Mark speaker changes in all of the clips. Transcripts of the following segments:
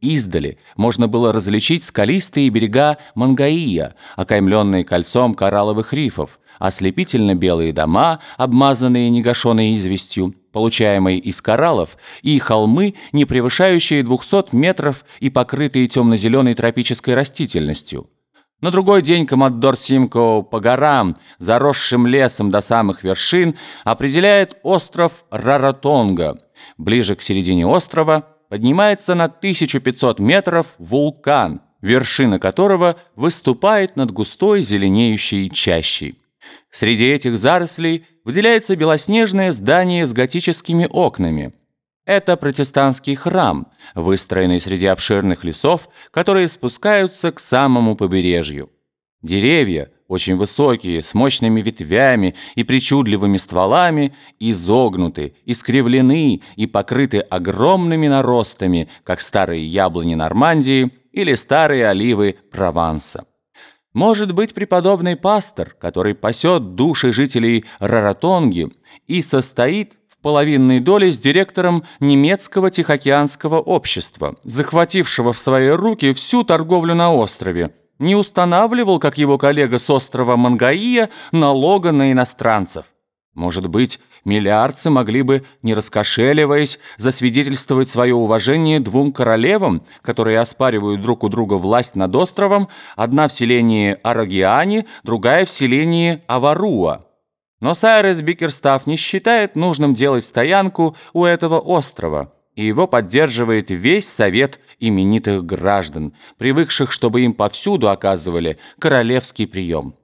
Speaker 1: Издали можно было различить скалистые берега Мангаия, окаймленные кольцом коралловых рифов, ослепительно-белые дома, обмазанные негашенной известью, получаемой из кораллов, и холмы, не превышающие 200 метров и покрытые темно-зеленой тропической растительностью. На другой день командор Симко по горам, заросшим лесом до самых вершин, определяет остров Раратонга. Ближе к середине острова поднимается на 1500 метров вулкан, вершина которого выступает над густой зеленеющей чащей. Среди этих зарослей выделяется белоснежное здание с готическими окнами. Это протестантский храм, выстроенный среди обширных лесов, которые спускаются к самому побережью. Деревья, очень высокие, с мощными ветвями и причудливыми стволами, изогнуты, искривлены и покрыты огромными наростами, как старые яблони Нормандии или старые оливы Прованса. Может быть, преподобный пастор, который пасет души жителей Раратонги и состоит в половинной доле с директором немецкого Тихоокеанского общества, захватившего в свои руки всю торговлю на острове, не устанавливал, как его коллега с острова Мангаия, налога на иностранцев. Может быть, миллиардцы могли бы, не раскошеливаясь, засвидетельствовать свое уважение двум королевам, которые оспаривают друг у друга власть над островом, одна в селении Арагиане, другая в селении Аваруа. Но Сайрес Бикерстав не считает нужным делать стоянку у этого острова – и его поддерживает весь совет именитых граждан, привыкших, чтобы им повсюду оказывали королевский прием.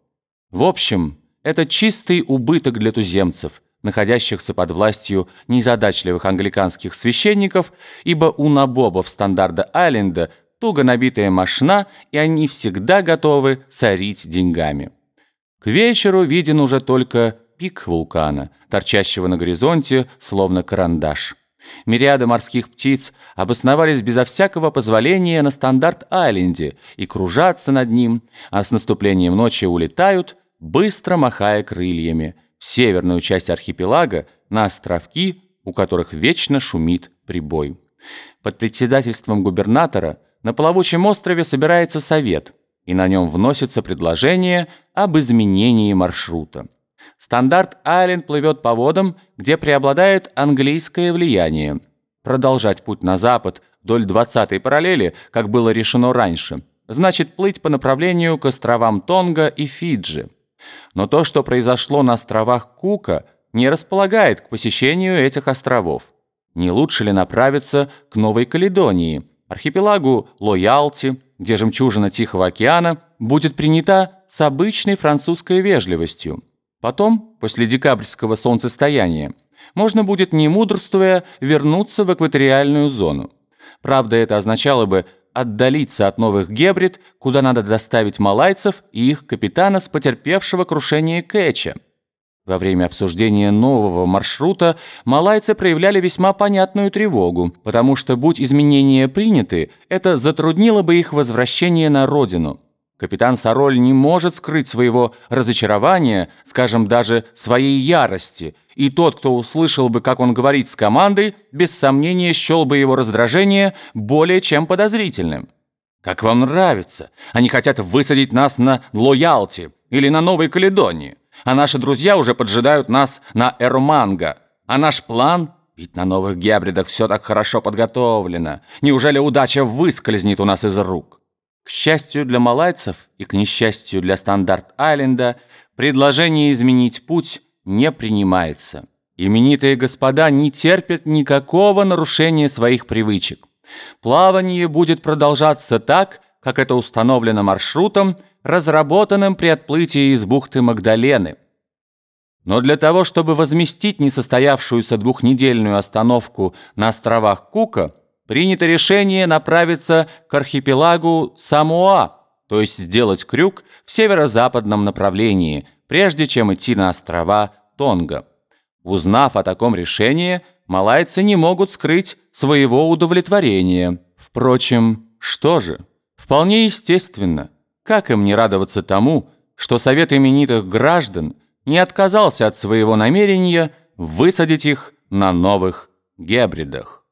Speaker 1: В общем, это чистый убыток для туземцев, находящихся под властью незадачливых англиканских священников, ибо у набобов стандарда Айленда туго набитая мошна, и они всегда готовы сорить деньгами. К вечеру виден уже только пик вулкана, торчащего на горизонте, словно карандаш. Мириады морских птиц обосновались безо всякого позволения на Стандарт-Айленде и кружатся над ним, а с наступлением ночи улетают, быстро махая крыльями, в северную часть архипелага, на островки, у которых вечно шумит прибой. Под председательством губернатора на плавучем острове собирается совет, и на нем вносится предложение об изменении маршрута. Стандарт-Айленд плывет по водам, где преобладает английское влияние. Продолжать путь на запад вдоль 20-й параллели, как было решено раньше, значит плыть по направлению к островам Тонга и Фиджи. Но то, что произошло на островах Кука, не располагает к посещению этих островов. Не лучше ли направиться к Новой Каледонии, архипелагу Лоялти, где жемчужина Тихого океана будет принята с обычной французской вежливостью? Потом, после декабрьского солнцестояния, можно будет, не мудрствуя, вернуться в экваториальную зону. Правда, это означало бы отдалиться от новых гебрид, куда надо доставить малайцев и их капитана с потерпевшего крушение Кэча. Во время обсуждения нового маршрута малайцы проявляли весьма понятную тревогу, потому что, будь изменения приняты, это затруднило бы их возвращение на родину. Капитан Сароль не может скрыть своего разочарования, скажем, даже своей ярости, и тот, кто услышал бы, как он говорит с командой, без сомнения счел бы его раздражение более чем подозрительным. «Как вам нравится? Они хотят высадить нас на Лоялти или на Новой Каледонии, а наши друзья уже поджидают нас на Эрманго. А наш план ведь на новых гебридах все так хорошо подготовлено. Неужели удача выскользнет у нас из рук? К счастью для малайцев и к несчастью для Стандарт-Айленда, предложение изменить путь не принимается. Именитые господа не терпят никакого нарушения своих привычек. Плавание будет продолжаться так, как это установлено маршрутом, разработанным при отплытии из бухты Магдалены. Но для того, чтобы возместить несостоявшуюся двухнедельную остановку на островах Кука, принято решение направиться к архипелагу Самоа, то есть сделать крюк в северо-западном направлении, прежде чем идти на острова Тонга. Узнав о таком решении, малайцы не могут скрыть своего удовлетворения. Впрочем, что же? Вполне естественно. Как им не радоваться тому, что Совет именитых граждан не отказался от своего намерения высадить их на новых гебридах?